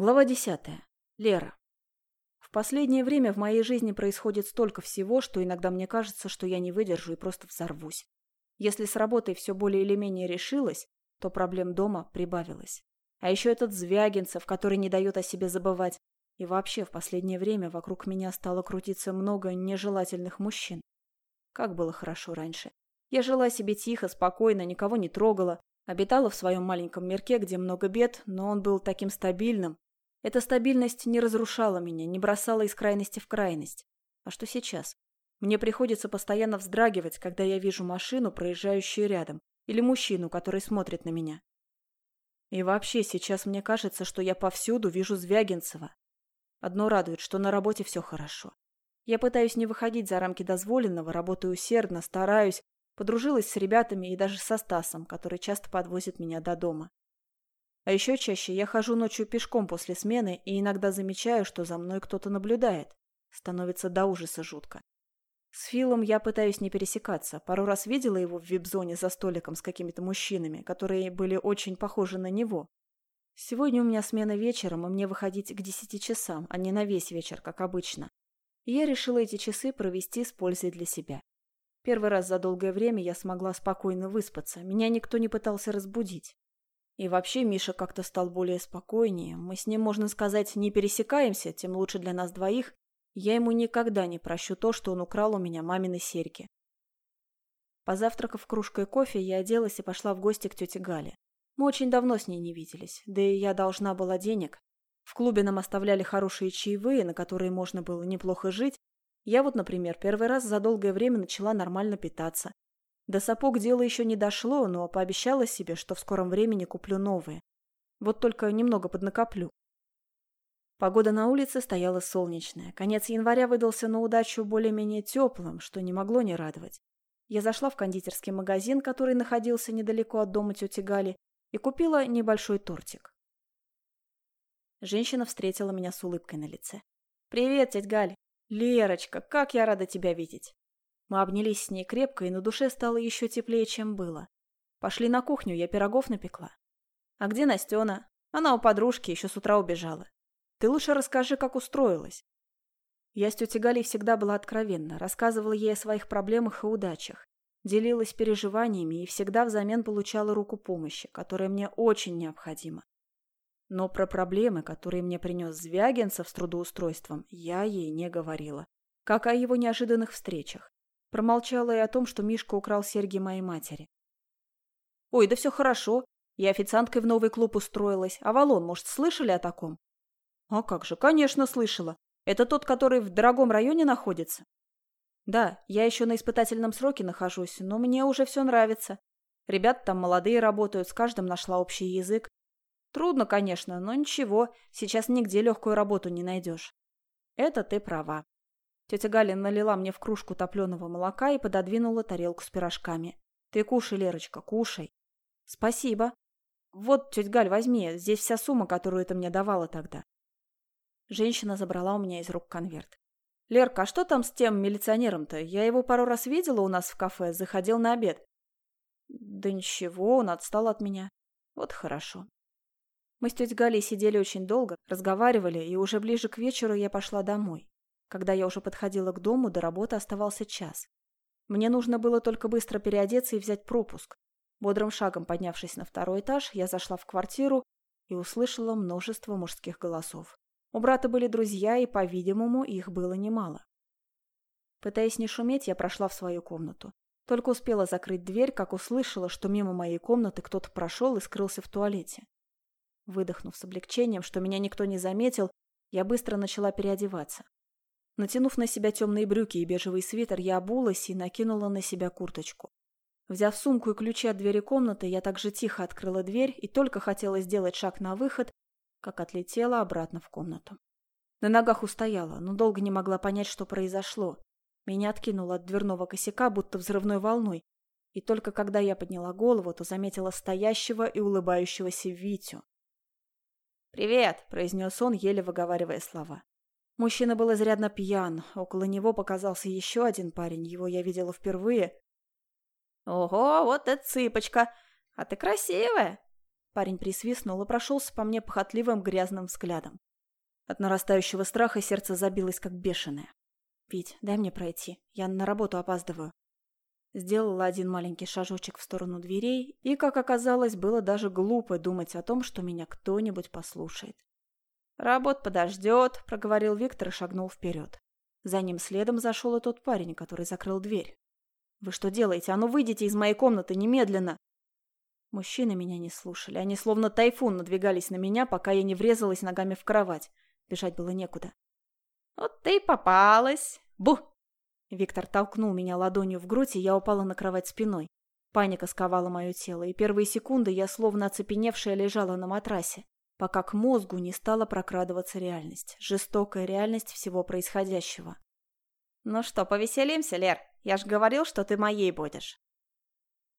Глава десятая. Лера. В последнее время в моей жизни происходит столько всего, что иногда мне кажется, что я не выдержу и просто взорвусь. Если с работой все более или менее решилось, то проблем дома прибавилось. А еще этот Звягинцев, который не дает о себе забывать. И вообще, в последнее время вокруг меня стало крутиться много нежелательных мужчин. Как было хорошо раньше. Я жила себе тихо, спокойно, никого не трогала, обитала в своем маленьком мирке, где много бед, но он был таким стабильным. Эта стабильность не разрушала меня, не бросала из крайности в крайность. А что сейчас? Мне приходится постоянно вздрагивать, когда я вижу машину, проезжающую рядом, или мужчину, который смотрит на меня. И вообще, сейчас мне кажется, что я повсюду вижу Звягинцева. Одно радует, что на работе все хорошо. Я пытаюсь не выходить за рамки дозволенного, работаю усердно, стараюсь, подружилась с ребятами и даже со Стасом, который часто подвозит меня до дома. А еще чаще я хожу ночью пешком после смены и иногда замечаю, что за мной кто-то наблюдает. Становится до ужаса жутко. С Филом я пытаюсь не пересекаться. Пару раз видела его в вип-зоне за столиком с какими-то мужчинами, которые были очень похожи на него. Сегодня у меня смена вечером, и мне выходить к десяти часам, а не на весь вечер, как обычно. И я решила эти часы провести с пользой для себя. Первый раз за долгое время я смогла спокойно выспаться. Меня никто не пытался разбудить. И вообще Миша как-то стал более спокойнее. Мы с ним, можно сказать, не пересекаемся, тем лучше для нас двоих, я ему никогда не прощу то, что он украл у меня мамины серьги. Позавтракав кружкой кофе, я оделась и пошла в гости к тете Гале. Мы очень давно с ней не виделись, да и я должна была денег. В клубе нам оставляли хорошие чаевые, на которые можно было неплохо жить. Я вот, например, первый раз за долгое время начала нормально питаться. До сапог дело еще не дошло, но пообещала себе, что в скором времени куплю новые. Вот только немного поднакоплю. Погода на улице стояла солнечная. Конец января выдался на удачу более-менее теплым, что не могло не радовать. Я зашла в кондитерский магазин, который находился недалеко от дома тети Гали, и купила небольшой тортик. Женщина встретила меня с улыбкой на лице. «Привет, тетя Галь! Лерочка, как я рада тебя видеть!» Мы обнялись с ней крепко, и на душе стало еще теплее, чем было. Пошли на кухню, я пирогов напекла. «А где Настена?» Она у подружки, еще с утра убежала. Ты лучше расскажи, как устроилась. Я с тетей Галей всегда была откровенна, рассказывала ей о своих проблемах и удачах, делилась переживаниями и всегда взамен получала руку помощи, которая мне очень необходима. Но про проблемы, которые мне принес Звягинцев с трудоустройством, я ей не говорила. Как о его неожиданных встречах. Промолчала и о том, что Мишка украл серьги моей матери. «Ой, да все хорошо. Я официанткой в новый клуб устроилась. Авалон, может, слышали о таком?» А как же, конечно, слышала. Это тот, который в дорогом районе находится? Да, я еще на испытательном сроке нахожусь, но мне уже все нравится. Ребята там молодые работают, с каждым нашла общий язык. Трудно, конечно, но ничего, сейчас нигде легкую работу не найдешь. Это ты права. Тетя Галя налила мне в кружку топленого молока и пододвинула тарелку с пирожками. Ты кушай, Лерочка, кушай. Спасибо. Вот, тетя Галь, возьми, здесь вся сумма, которую ты мне давала тогда. Женщина забрала у меня из рук конверт. «Лерка, а что там с тем милиционером-то? Я его пару раз видела у нас в кафе, заходил на обед». «Да ничего, он отстал от меня. Вот хорошо». Мы с тетей Галей сидели очень долго, разговаривали, и уже ближе к вечеру я пошла домой. Когда я уже подходила к дому, до работы оставался час. Мне нужно было только быстро переодеться и взять пропуск. Бодрым шагом поднявшись на второй этаж, я зашла в квартиру и услышала множество мужских голосов. У брата были друзья, и, по-видимому, их было немало. Пытаясь не шуметь, я прошла в свою комнату. Только успела закрыть дверь, как услышала, что мимо моей комнаты кто-то прошел и скрылся в туалете. Выдохнув с облегчением, что меня никто не заметил, я быстро начала переодеваться. Натянув на себя темные брюки и бежевый свитер, я обулась и накинула на себя курточку. Взяв сумку и ключи от двери комнаты, я также тихо открыла дверь и только хотела сделать шаг на выход, как отлетела обратно в комнату. На ногах устояла, но долго не могла понять, что произошло. Меня откинуло от дверного косяка, будто взрывной волной. И только когда я подняла голову, то заметила стоящего и улыбающегося Витю. «Привет!» – произнес он, еле выговаривая слова. Мужчина был изрядно пьян. Около него показался еще один парень, его я видела впервые. «Ого, вот это цыпочка! А ты красивая!» Парень присвистнул и прошелся по мне похотливым грязным взглядом. От нарастающего страха сердце забилось как бешеное. «Вить, дай мне пройти. Я на работу опаздываю». Сделала один маленький шажочек в сторону дверей, и, как оказалось, было даже глупо думать о том, что меня кто-нибудь послушает. «Работ подождет», — проговорил Виктор и шагнул вперед. За ним следом зашел и тот парень, который закрыл дверь. «Вы что делаете? А ну выйдите из моей комнаты немедленно!» Мужчины меня не слушали. Они словно тайфун надвигались на меня, пока я не врезалась ногами в кровать. Бежать было некуда. «Вот ты и попалась! Бу!» Виктор толкнул меня ладонью в грудь, и я упала на кровать спиной. Паника сковала мое тело, и первые секунды я, словно оцепеневшая, лежала на матрасе, пока к мозгу не стала прокрадываться реальность, жестокая реальность всего происходящего. «Ну что, повеселимся, Лер? Я ж говорил, что ты моей будешь!»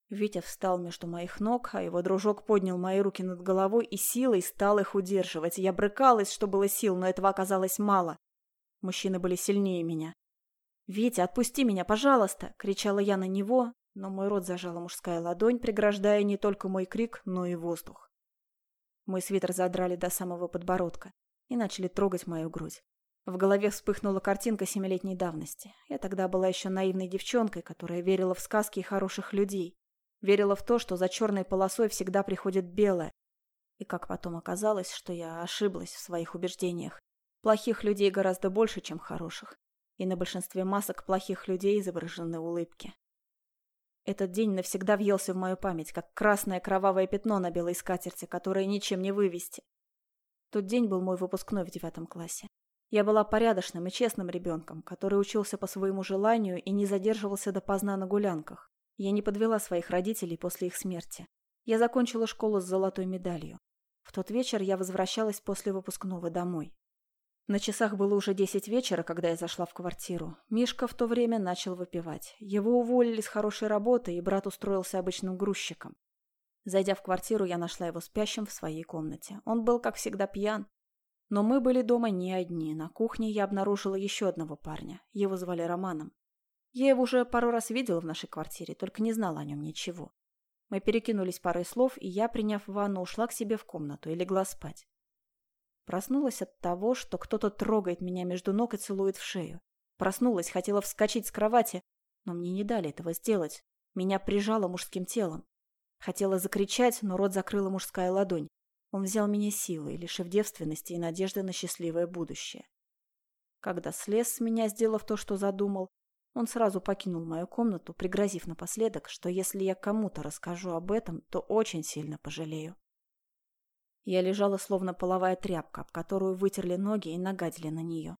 Витя встал между моих ног, а его дружок поднял мои руки над головой и силой стал их удерживать. Я брыкалась, что было сил, но этого оказалось мало. Мужчины были сильнее меня. «Витя, отпусти меня, пожалуйста!» — кричала я на него, но мой рот зажала мужская ладонь, преграждая не только мой крик, но и воздух. Мой свитер задрали до самого подбородка и начали трогать мою грудь. В голове вспыхнула картинка семилетней давности. Я тогда была еще наивной девчонкой, которая верила в сказки и хороших людей. Верила в то, что за черной полосой всегда приходит белое. И как потом оказалось, что я ошиблась в своих убеждениях. Плохих людей гораздо больше, чем хороших. И на большинстве масок плохих людей изображены улыбки. Этот день навсегда въелся в мою память, как красное кровавое пятно на белой скатерти, которое ничем не вывести. Тот день был мой выпускной в девятом классе. Я была порядочным и честным ребенком, который учился по своему желанию и не задерживался допоздна на гулянках. Я не подвела своих родителей после их смерти. Я закончила школу с золотой медалью. В тот вечер я возвращалась после выпускного домой. На часах было уже десять вечера, когда я зашла в квартиру. Мишка в то время начал выпивать. Его уволили с хорошей работы, и брат устроился обычным грузчиком. Зайдя в квартиру, я нашла его спящим в своей комнате. Он был, как всегда, пьян. Но мы были дома не одни. На кухне я обнаружила еще одного парня. Его звали Романом. Я его уже пару раз видела в нашей квартире, только не знала о нем ничего. Мы перекинулись парой слов, и я, приняв ванну, ушла к себе в комнату и легла спать. Проснулась от того, что кто-то трогает меня между ног и целует в шею. Проснулась, хотела вскочить с кровати, но мне не дали этого сделать. Меня прижало мужским телом. Хотела закричать, но рот закрыла мужская ладонь. Он взял меня силой, лишив девственности и надежды на счастливое будущее. Когда слез с меня, сделав то, что задумал, он сразу покинул мою комнату, пригрозив напоследок, что если я кому-то расскажу об этом, то очень сильно пожалею. Я лежала словно половая тряпка, об которую вытерли ноги и нагадили на нее.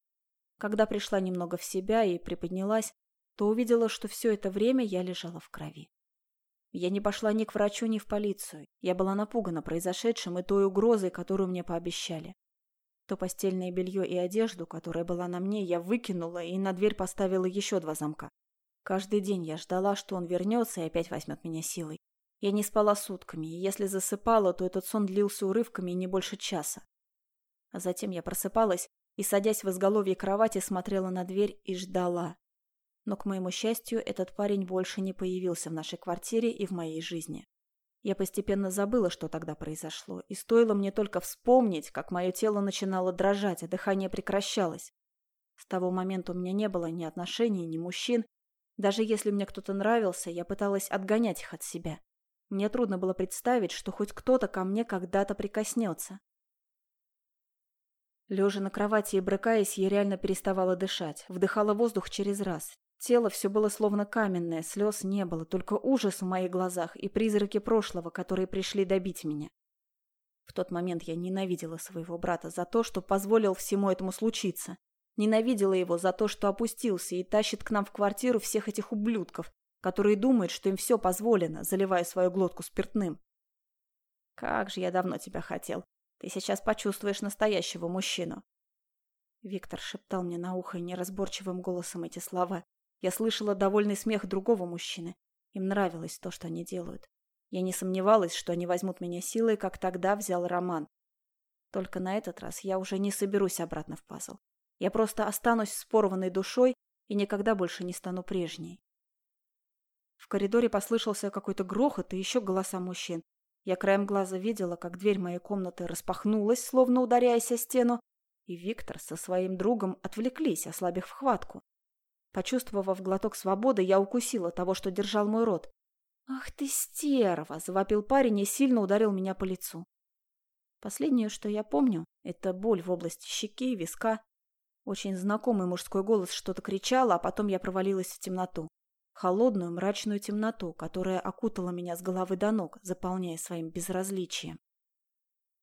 Когда пришла немного в себя и приподнялась, то увидела, что все это время я лежала в крови. Я не пошла ни к врачу, ни в полицию. Я была напугана произошедшим и той угрозой, которую мне пообещали. То постельное белье и одежду, которая была на мне, я выкинула и на дверь поставила еще два замка. Каждый день я ждала, что он вернется и опять возьмет меня силой. Я не спала сутками, и если засыпала, то этот сон длился урывками не больше часа. А затем я просыпалась и, садясь в изголовье кровати, смотрела на дверь и ждала. Но, к моему счастью, этот парень больше не появился в нашей квартире и в моей жизни. Я постепенно забыла, что тогда произошло, и стоило мне только вспомнить, как мое тело начинало дрожать, а дыхание прекращалось. С того момента у меня не было ни отношений, ни мужчин. Даже если мне кто-то нравился, я пыталась отгонять их от себя. Мне трудно было представить, что хоть кто-то ко мне когда-то прикоснется. Лежа на кровати и брыкаясь, я реально переставала дышать, вдыхала воздух через раз, Тело все было словно каменное, слез не было, только ужас в моих глазах и призраки прошлого, которые пришли добить меня. В тот момент я ненавидела своего брата за то, что позволил всему этому случиться. Ненавидела его за то, что опустился и тащит к нам в квартиру всех этих ублюдков, которые думают, что им все позволено, заливая свою глотку спиртным. «Как же я давно тебя хотел. Ты сейчас почувствуешь настоящего мужчину». Виктор шептал мне на ухо неразборчивым голосом эти слова, я слышала довольный смех другого мужчины. Им нравилось то, что они делают. Я не сомневалась, что они возьмут меня силой, как тогда взял Роман. Только на этот раз я уже не соберусь обратно в пазл. Я просто останусь с порванной душой и никогда больше не стану прежней. В коридоре послышался какой-то грохот и еще голоса мужчин. Я краем глаза видела, как дверь моей комнаты распахнулась, словно ударяясь о стену, и Виктор со своим другом отвлеклись, ослабив хватку. Почувствовав глоток свободы, я укусила того, что держал мой рот. «Ах ты стерва!» – завопил парень и сильно ударил меня по лицу. Последнее, что я помню, это боль в области щеки и виска. Очень знакомый мужской голос что-то кричал, а потом я провалилась в темноту. Холодную, мрачную темноту, которая окутала меня с головы до ног, заполняя своим безразличием.